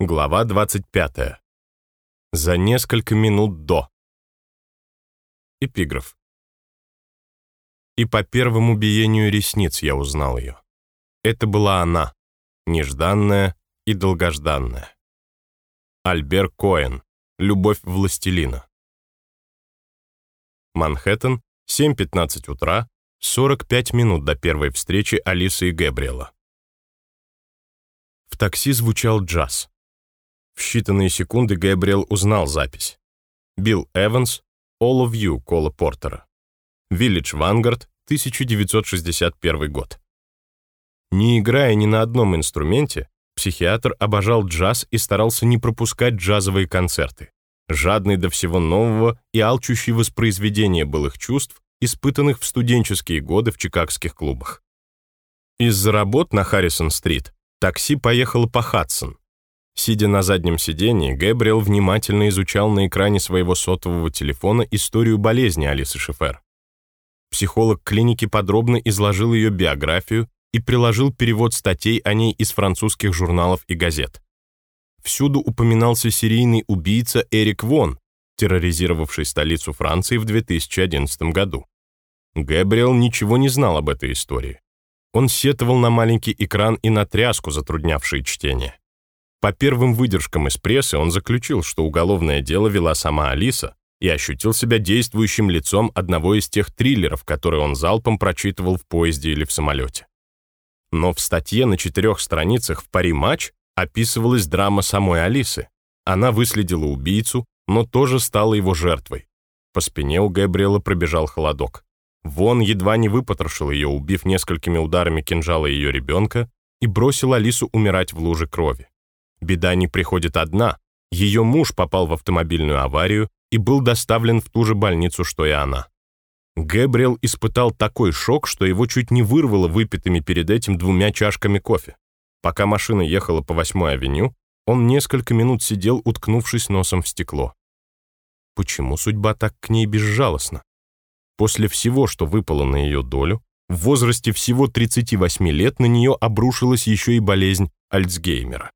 Глава 25. За несколько минут до. Эпиграф. И по первому биению ресниц я узнал ее. Это была она, нежданная и долгожданная. Альбер Коэн. Любовь властелина. Манхэттен, 7.15 утра, 45 минут до первой встречи Алисы и Гэбриэла. В такси звучал джаз. В считанные секунды Гэбриэл узнал запись. Билл Эванс, All of You Кола Портера. Village Vanguard, 1961 год. Не играя ни на одном инструменте, психиатр обожал джаз и старался не пропускать джазовые концерты. Жадный до всего нового и алчущий воспроизведения былых чувств, испытанных в студенческие годы в чикагских клубах. Из-за работ на Харрисон-стрит такси поехало по Хадсон, Сидя на заднем сидении, Гэбриэл внимательно изучал на экране своего сотового телефона историю болезни Алисы Шефер. Психолог клиники подробно изложил ее биографию и приложил перевод статей о ней из французских журналов и газет. Всюду упоминался серийный убийца Эрик Вон, терроризировавший столицу Франции в 2011 году. Гэбриэл ничего не знал об этой истории. Он сетовал на маленький экран и на тряску, затруднявшие чтение. По первым выдержкам из прессы он заключил, что уголовное дело вела сама Алиса и ощутил себя действующим лицом одного из тех триллеров, которые он залпом прочитывал в поезде или в самолете. Но в статье на четырех страницах в «Пари матч» описывалась драма самой Алисы. Она выследила убийцу, но тоже стала его жертвой. По спине у Габриэла пробежал холодок. Вон едва не выпотрошил ее, убив несколькими ударами кинжала ее ребенка, и бросил Алису умирать в луже крови. Беда не приходит одна. Ее муж попал в автомобильную аварию и был доставлен в ту же больницу, что и она. Гэбриэл испытал такой шок, что его чуть не вырвало выпитыми перед этим двумя чашками кофе. Пока машина ехала по 8-й авеню, он несколько минут сидел, уткнувшись носом в стекло. Почему судьба так к ней безжалостна? После всего, что выпало на ее долю, в возрасте всего 38 лет на нее обрушилась еще и болезнь Альцгеймера.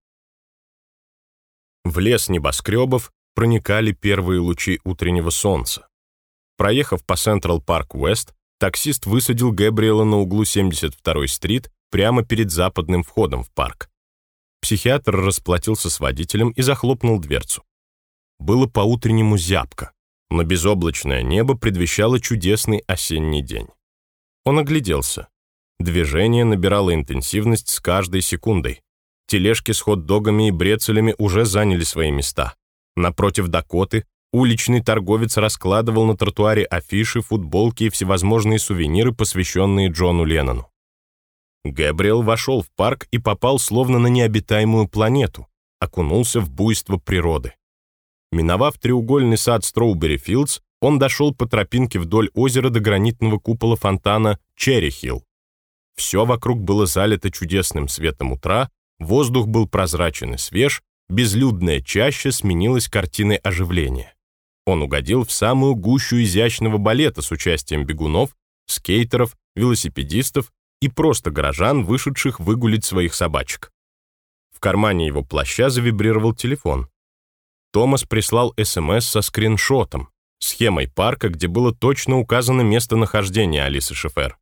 В лес небоскребов проникали первые лучи утреннего солнца. Проехав по Централ Парк Уэст, таксист высадил Гэбриэла на углу 72-й стрит прямо перед западным входом в парк. Психиатр расплатился с водителем и захлопнул дверцу. Было по-утреннему зябко, но безоблачное небо предвещало чудесный осенний день. Он огляделся. Движение набирало интенсивность с каждой секундой. Тележки с хот-догами и брецелями уже заняли свои места. Напротив Дакоты уличный торговец раскладывал на тротуаре афиши, футболки и всевозможные сувениры, посвященные Джону Леннону. Гэбриэл вошел в парк и попал словно на необитаемую планету, окунулся в буйство природы. Миновав треугольный сад Строубери Филдс, он дошел по тропинке вдоль озера до гранитного купола фонтана Черри-Хилл. Все вокруг было залито чудесным светом утра, Воздух был прозрачен и свеж, безлюдная чаща сменилась картиной оживления. Он угодил в самую гущу изящного балета с участием бегунов, скейтеров, велосипедистов и просто горожан, вышедших выгулить своих собачек. В кармане его плаща завибрировал телефон. Томас прислал СМС со скриншотом, схемой парка, где было точно указано местонахождение Алисы Шефер.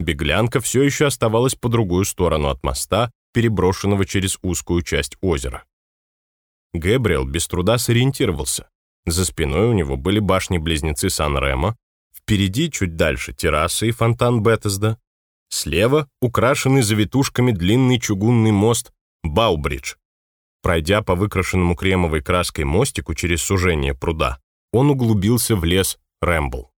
Беглянка все еще оставалась по другую сторону от моста, переброшенного через узкую часть озера. Гэбриэл без труда сориентировался. За спиной у него были башни-близнецы Сан-Ремо, впереди, чуть дальше, терраса и фонтан Беттесда, слева — украшенный завитушками длинный чугунный мост Баубридж. Пройдя по выкрашенному кремовой краской мостику через сужение пруда, он углубился в лес Рэмбл.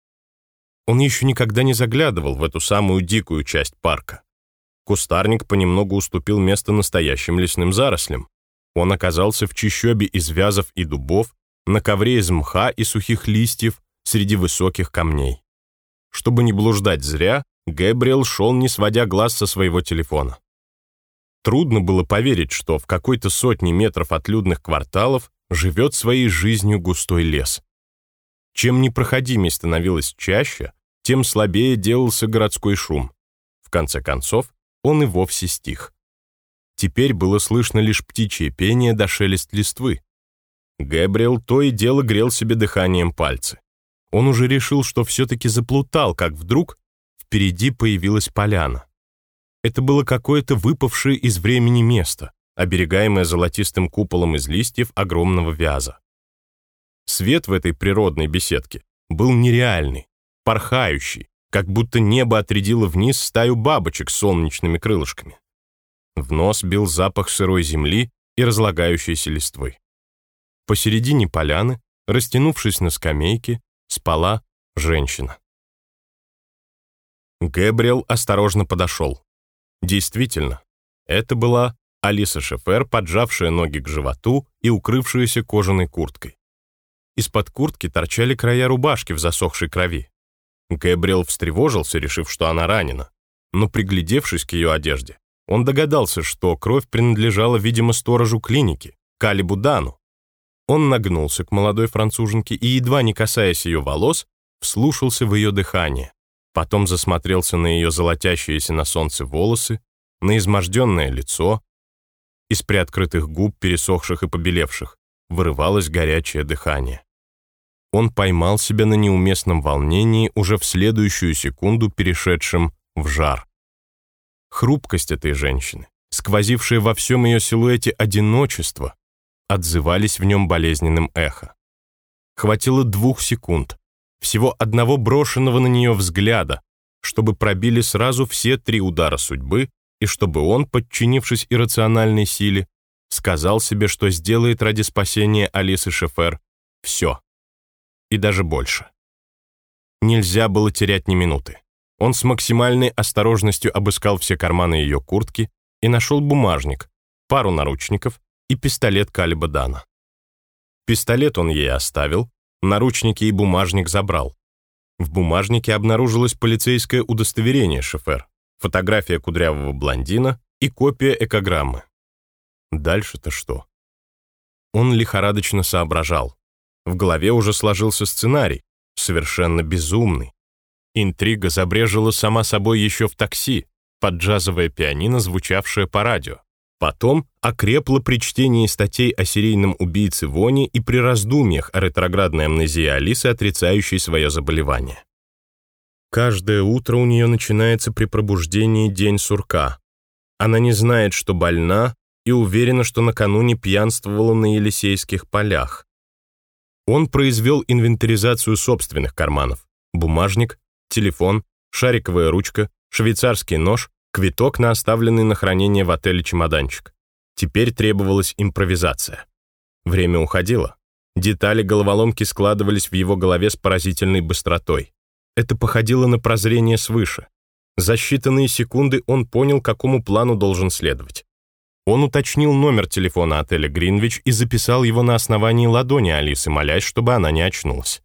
Он еще никогда не заглядывал в эту самую дикую часть парка. Кустарник понемногу уступил место настоящим лесным зарослям. Он оказался в чащобе из вязов и дубов, на ковре из мха и сухих листьев среди высоких камней. Чтобы не блуждать зря, Гэбриэл шел, не сводя глаз со своего телефона. Трудно было поверить, что в какой-то сотне метров от людных кварталов живет своей жизнью густой лес. Чем непроходимее становилось чаще, тем слабее делался городской шум. В конце концов, он и вовсе стих. Теперь было слышно лишь птичье пение до шелест листвы. Гэбриэл то и дело грел себе дыханием пальцы. Он уже решил, что все-таки заплутал, как вдруг впереди появилась поляна. Это было какое-то выпавшее из времени место, оберегаемое золотистым куполом из листьев огромного вяза. Свет в этой природной беседке был нереальный, порхающий, как будто небо отрядило вниз стаю бабочек с солнечными крылышками. В нос бил запах сырой земли и разлагающейся листвы. Посередине поляны, растянувшись на скамейке, спала женщина. Гэбриэл осторожно подошел. Действительно, это была Алиса Шефер, поджавшая ноги к животу и укрывшаяся кожаной курткой. Из-под куртки торчали края рубашки в засохшей крови. Гэбриэл встревожился, решив, что она ранена, но, приглядевшись к ее одежде, он догадался, что кровь принадлежала, видимо, сторожу клиники, Калибу Дану. Он нагнулся к молодой француженке и, едва не касаясь ее волос, вслушался в ее дыхание. Потом засмотрелся на ее золотящиеся на солнце волосы, на изможденное лицо. Из приоткрытых губ, пересохших и побелевших, вырывалось горячее дыхание. Он поймал себя на неуместном волнении, уже в следующую секунду перешедшем в жар. Хрупкость этой женщины, сквозившая во всем ее силуэте одиночество, отзывались в нем болезненным эхо. Хватило двух секунд, всего одного брошенного на нее взгляда, чтобы пробили сразу все три удара судьбы, и чтобы он, подчинившись иррациональной силе, сказал себе, что сделает ради спасения Алисы Шефер все. И даже больше. Нельзя было терять ни минуты. Он с максимальной осторожностью обыскал все карманы ее куртки и нашел бумажник, пару наручников и пистолет Калиба Дана. Пистолет он ей оставил, наручники и бумажник забрал. В бумажнике обнаружилось полицейское удостоверение шофер, фотография кудрявого блондина и копия экограммы. Дальше-то что? Он лихорадочно соображал. В голове уже сложился сценарий, совершенно безумный. Интрига забрежила сама собой еще в такси, под джазовое пианино, звучавшее по радио. Потом окрепло при чтении статей о серийном убийце Вони и при раздумьях о ретроградной амнезии Алисы, отрицающей свое заболевание. Каждое утро у нее начинается при пробуждении день сурка. Она не знает, что больна, и уверена, что накануне пьянствовала на Елисейских полях. Он произвел инвентаризацию собственных карманов. Бумажник, телефон, шариковая ручка, швейцарский нож, квиток на оставленный на хранение в отеле чемоданчик. Теперь требовалась импровизация. Время уходило. Детали головоломки складывались в его голове с поразительной быстротой. Это походило на прозрение свыше. За считанные секунды он понял, какому плану должен следовать. Он уточнил номер телефона отеля «Гринвич» и записал его на основании ладони Алисы, молясь, чтобы она не очнулась.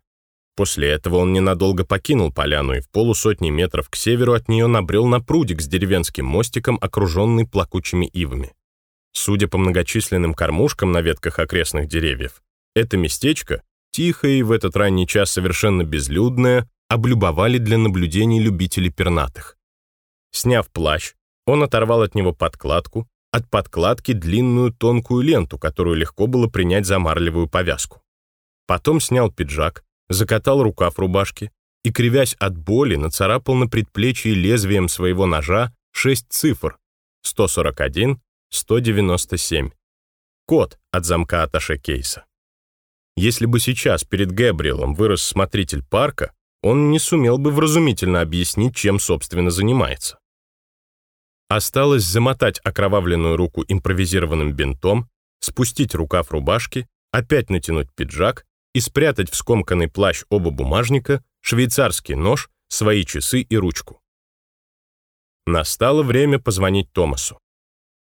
После этого он ненадолго покинул поляну и в полусотни метров к северу от нее набрел на прудик с деревенским мостиком, окруженный плакучими ивами. Судя по многочисленным кормушкам на ветках окрестных деревьев, это местечко, тихое и в этот ранний час совершенно безлюдное, облюбовали для наблюдений любителей пернатых. Сняв плащ, он оторвал от него подкладку, от подкладки длинную тонкую ленту, которую легко было принять за марлевую повязку. Потом снял пиджак, закатал рукав рубашки и, кривясь от боли, нацарапал на предплечье лезвием своего ножа шесть цифр — 141, 197. Код от замка аташе кейса. Если бы сейчас перед Гэбриэлом вырос смотритель парка, он не сумел бы вразумительно объяснить, чем, собственно, занимается. Осталось замотать окровавленную руку импровизированным бинтом, спустить рукав рубашки, опять натянуть пиджак и спрятать в скомканный плащ оба бумажника, швейцарский нож, свои часы и ручку. Настало время позвонить Томасу.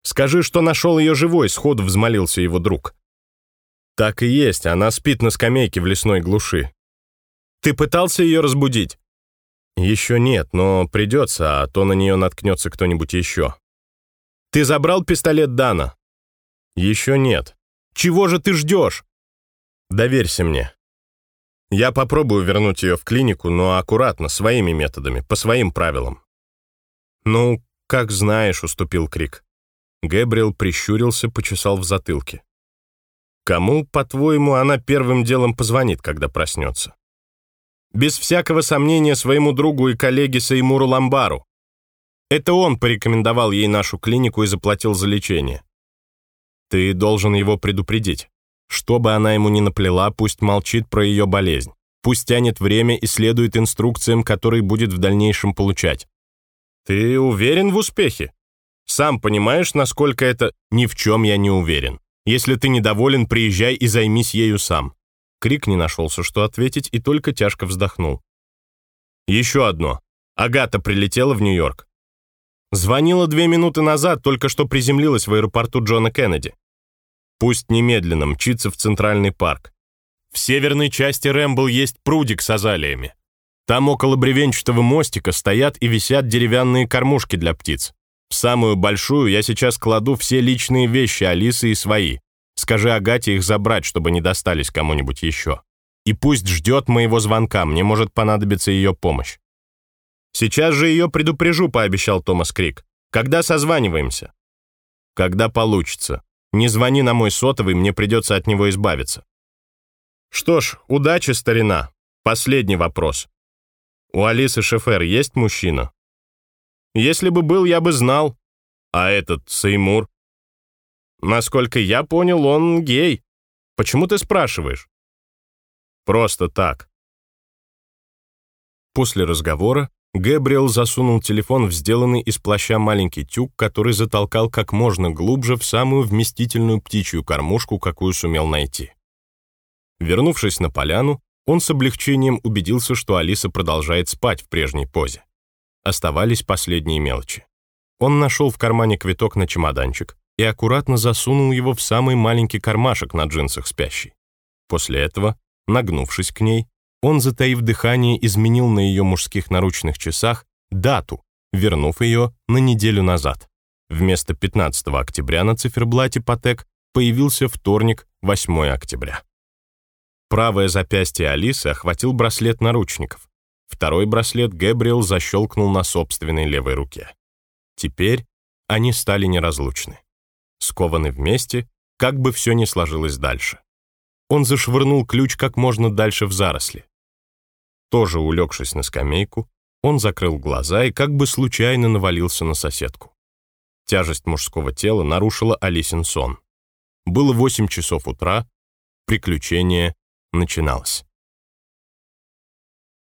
«Скажи, что нашел ее живой», — сходу взмолился его друг. «Так и есть, она спит на скамейке в лесной глуши. Ты пытался ее разбудить?» «Еще нет, но придется, а то на нее наткнется кто-нибудь еще». «Ты забрал пистолет Дана?» «Еще нет». «Чего же ты ждешь?» Доверься мне. Я попробую вернуть ее в клинику, но аккуратно, своими методами, по своим правилам. Ну, как знаешь, уступил Крик. Гэбриэл прищурился, почесал в затылке. Кому, по-твоему, она первым делом позвонит, когда проснется? Без всякого сомнения своему другу и коллеге Сеймуру Ламбару. Это он порекомендовал ей нашу клинику и заплатил за лечение. Ты должен его предупредить. Что бы она ему ни наплела, пусть молчит про ее болезнь. Пусть тянет время и следует инструкциям, которые будет в дальнейшем получать. Ты уверен в успехе? Сам понимаешь, насколько это... Ни в чем я не уверен. Если ты недоволен, приезжай и займись ею сам. Крик не нашелся, что ответить, и только тяжко вздохнул. Еще одно. Агата прилетела в Нью-Йорк. Звонила две минуты назад, только что приземлилась в аэропорту Джона Кеннеди. Пусть немедленно мчится в Центральный парк. В северной части Рэмбл есть прудик с азалиями. Там около бревенчатого мостика стоят и висят деревянные кормушки для птиц. В самую большую я сейчас кладу все личные вещи Алисы и свои. Скажи Агате их забрать, чтобы не достались кому-нибудь еще. И пусть ждет моего звонка, мне может понадобиться ее помощь. Сейчас же ее предупрежу, пообещал Томас Крик. Когда созваниваемся? Когда получится. Не звони на мой сотовый, мне придется от него избавиться. Что ж, удачи, старина. Последний вопрос. У Алисы Шефер есть мужчина? Если бы был, я бы знал. А этот Сеймур? Насколько я понял, он гей. Почему ты спрашиваешь? Просто так. После разговора Гэбриэл засунул телефон в сделанный из плаща маленький тюк, который затолкал как можно глубже в самую вместительную птичью кормушку, какую сумел найти. Вернувшись на поляну, он с облегчением убедился, что Алиса продолжает спать в прежней позе. Оставались последние мелочи. Он нашел в кармане квиток на чемоданчик и аккуратно засунул его в самый маленький кармашек на джинсах спящей. После этого, нагнувшись к ней, он, затаив дыхание, изменил на ее мужских наручных часах дату, вернув ее на неделю назад. Вместо 15 октября на циферблате Патек появился вторник, 8 октября. Правое запястье Алисы охватил браслет наручников. Второй браслет Гэбриэл защелкнул на собственной левой руке. Теперь они стали неразлучны. Скованы вместе, как бы все ни сложилось дальше. Он зашвырнул ключ как можно дальше в заросли. Тоже улегшись на скамейку, он закрыл глаза и как бы случайно навалился на соседку. Тяжесть мужского тела нарушила Алисин сон. Было восемь часов утра, приключение начиналось.